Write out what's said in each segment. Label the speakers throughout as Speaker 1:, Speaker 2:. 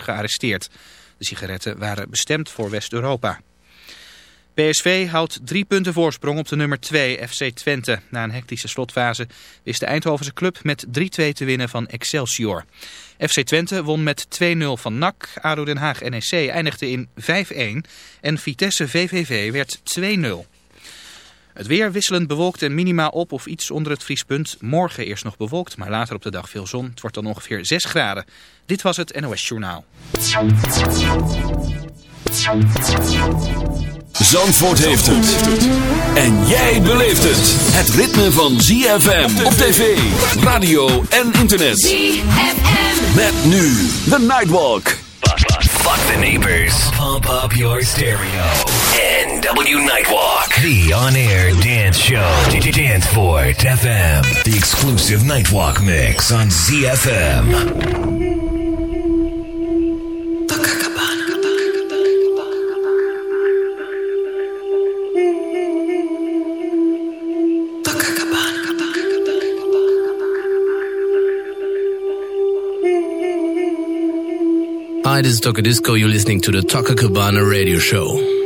Speaker 1: gearresteerd. De sigaretten waren bestemd voor West-Europa. PSV houdt drie punten voorsprong op de nummer 2 FC Twente. Na een hectische slotfase wist de Eindhovense club met 3-2 te winnen van Excelsior. FC Twente won met 2-0 van NAC. ADO Den Haag NEC eindigde in 5-1 en Vitesse VVV werd 2-0. Het weer wisselend bewolkt en minima op of iets onder het vriespunt. Morgen eerst nog bewolkt, maar later op de dag veel zon. Het wordt dan ongeveer 6 graden. Dit was het NOS Journaal.
Speaker 2: Zandvoort heeft het. En jij beleeft het. Het ritme van ZFM op tv, radio en internet.
Speaker 3: ZFM.
Speaker 2: Met nu The Nightwalk.
Speaker 4: Fuck the neighbors. Pump up your stereo. NW Nightwalk. The on-air dance show. Danceport FM. The exclusive Nightwalk mix on ZFM.
Speaker 5: Hi, this is Toka Disco. You're listening to the Toka Cabana radio show.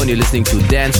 Speaker 5: And you're listening to
Speaker 4: Dance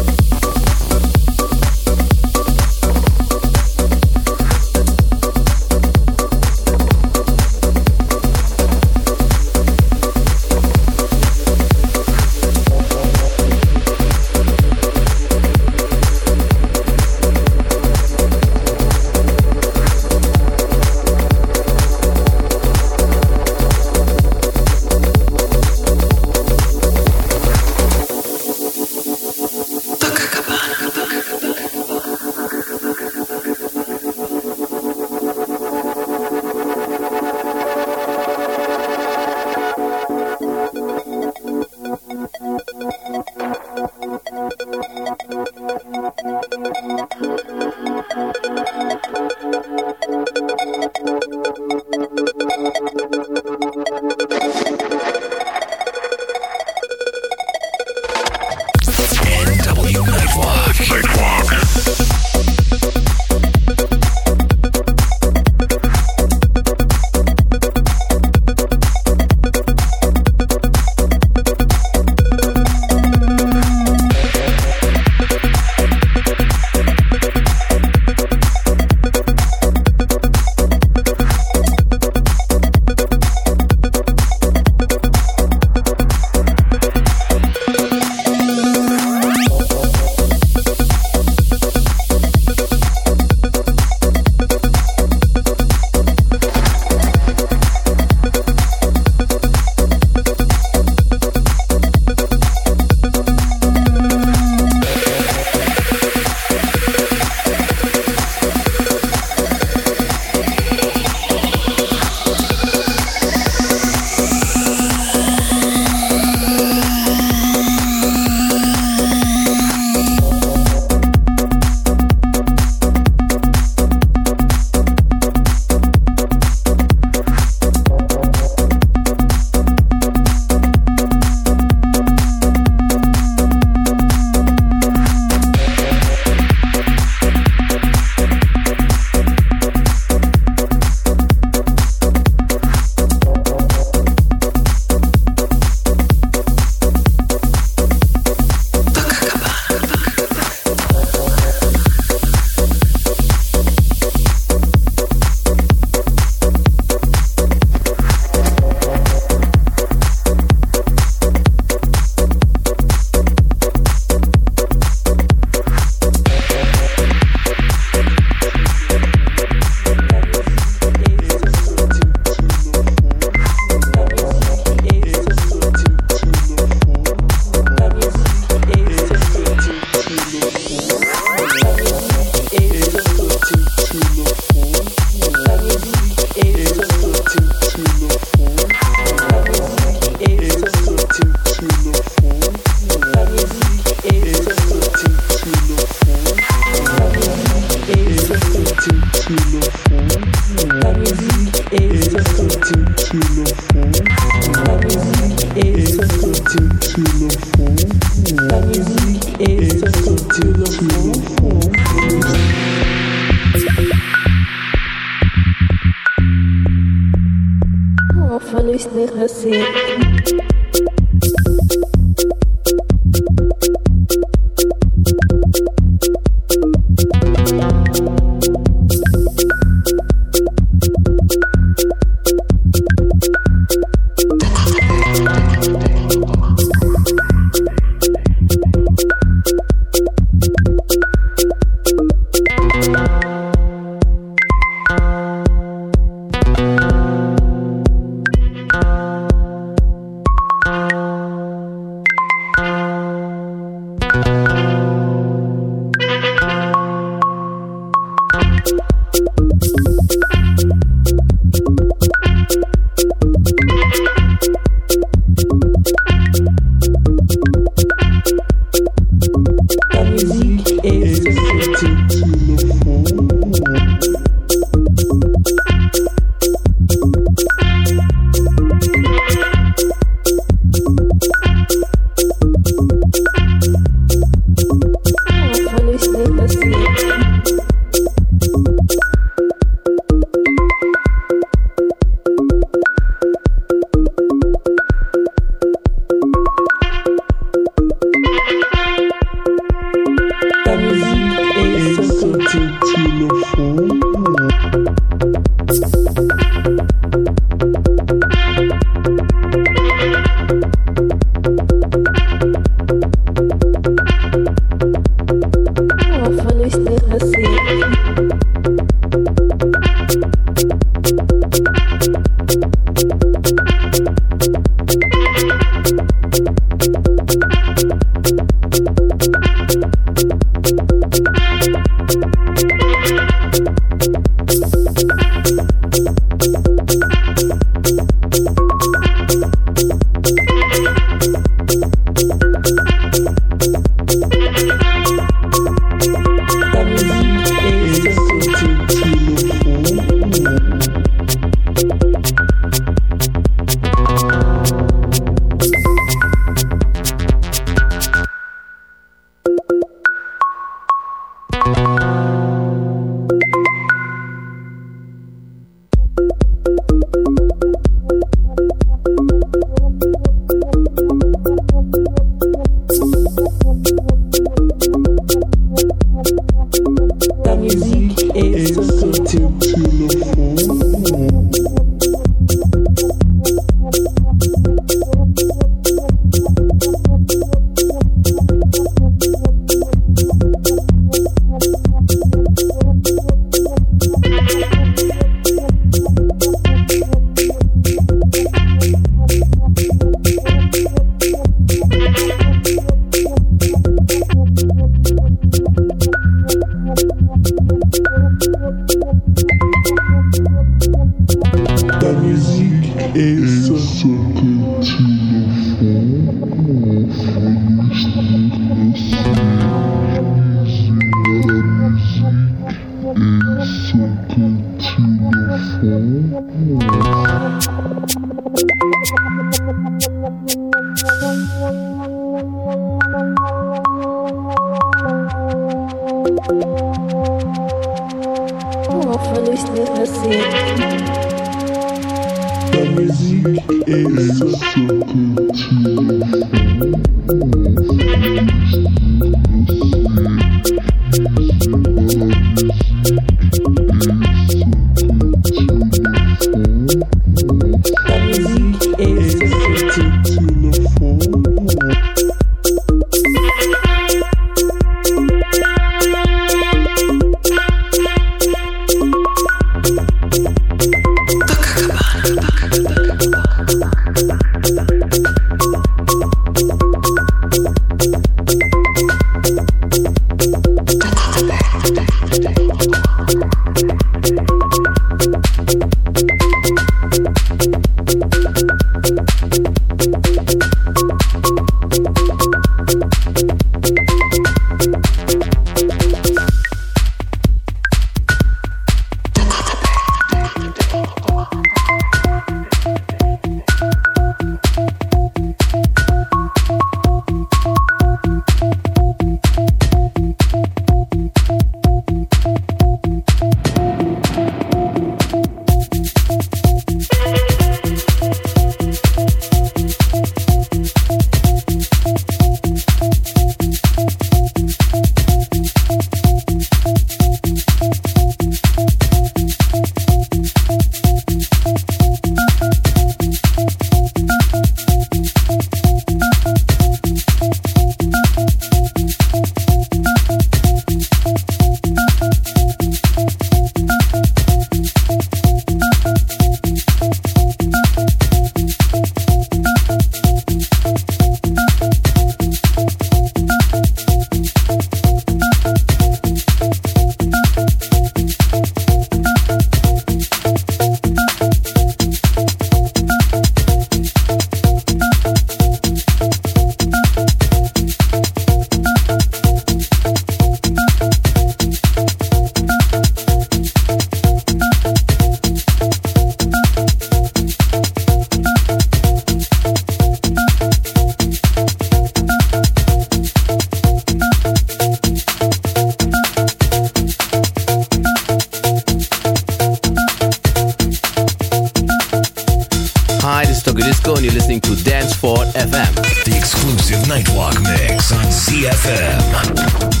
Speaker 5: listening to Dance for FM.
Speaker 4: The exclusive Nightwalk mix on CFM.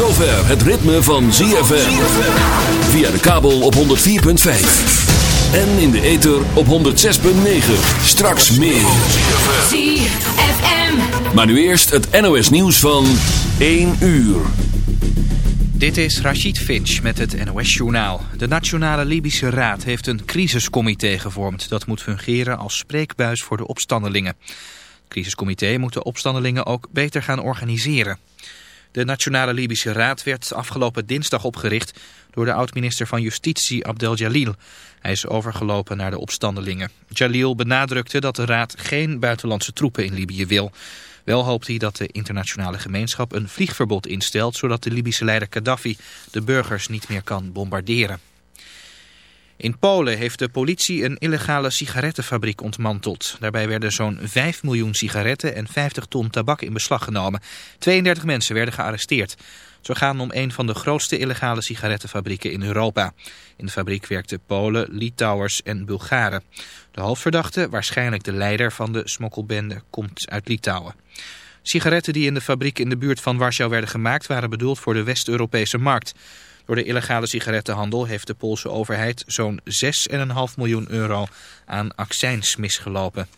Speaker 2: Zover het ritme van ZFM. Via de kabel op 104.5. En in de ether op 106.9. Straks meer.
Speaker 6: ZFM.
Speaker 2: Maar nu eerst het NOS nieuws van 1 uur.
Speaker 1: Dit is Rachid Finch met het NOS-journaal. De Nationale Libische Raad heeft een crisiscomité gevormd. Dat moet fungeren als spreekbuis voor de opstandelingen. Het crisiscomité moet de opstandelingen ook beter gaan organiseren. De Nationale Libische Raad werd afgelopen dinsdag opgericht door de oud-minister van Justitie Abdel Jalil. Hij is overgelopen naar de opstandelingen. Jalil benadrukte dat de raad geen buitenlandse troepen in Libië wil. Wel hoopt hij dat de internationale gemeenschap een vliegverbod instelt... zodat de Libische leider Gaddafi de burgers niet meer kan bombarderen. In Polen heeft de politie een illegale sigarettenfabriek ontmanteld. Daarbij werden zo'n 5 miljoen sigaretten en 50 ton tabak in beslag genomen. 32 mensen werden gearresteerd. Zo gaan om een van de grootste illegale sigarettenfabrieken in Europa. In de fabriek werkten Polen, Litouwers en Bulgaren. De hoofdverdachte, waarschijnlijk de leider van de smokkelbende, komt uit Litouwen. Sigaretten die in de fabriek in de buurt van Warschau werden gemaakt... waren bedoeld voor de West-Europese markt. Door de illegale sigarettenhandel heeft de Poolse overheid zo'n 6,5 miljoen euro aan accijns misgelopen.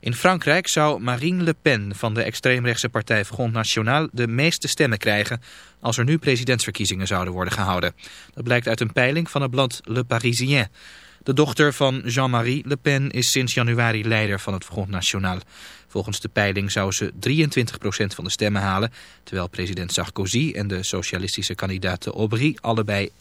Speaker 1: In Frankrijk zou Marine Le Pen van de extreemrechtse partij Front National de meeste stemmen krijgen als er nu presidentsverkiezingen zouden worden gehouden. Dat blijkt uit een peiling van het blad Le Parisien. De dochter van Jean-Marie Le Pen is sinds januari leider van het Front National. Volgens de peiling zou ze 23% van de stemmen halen, terwijl president Sarkozy en de socialistische kandidaat Aubry allebei 21%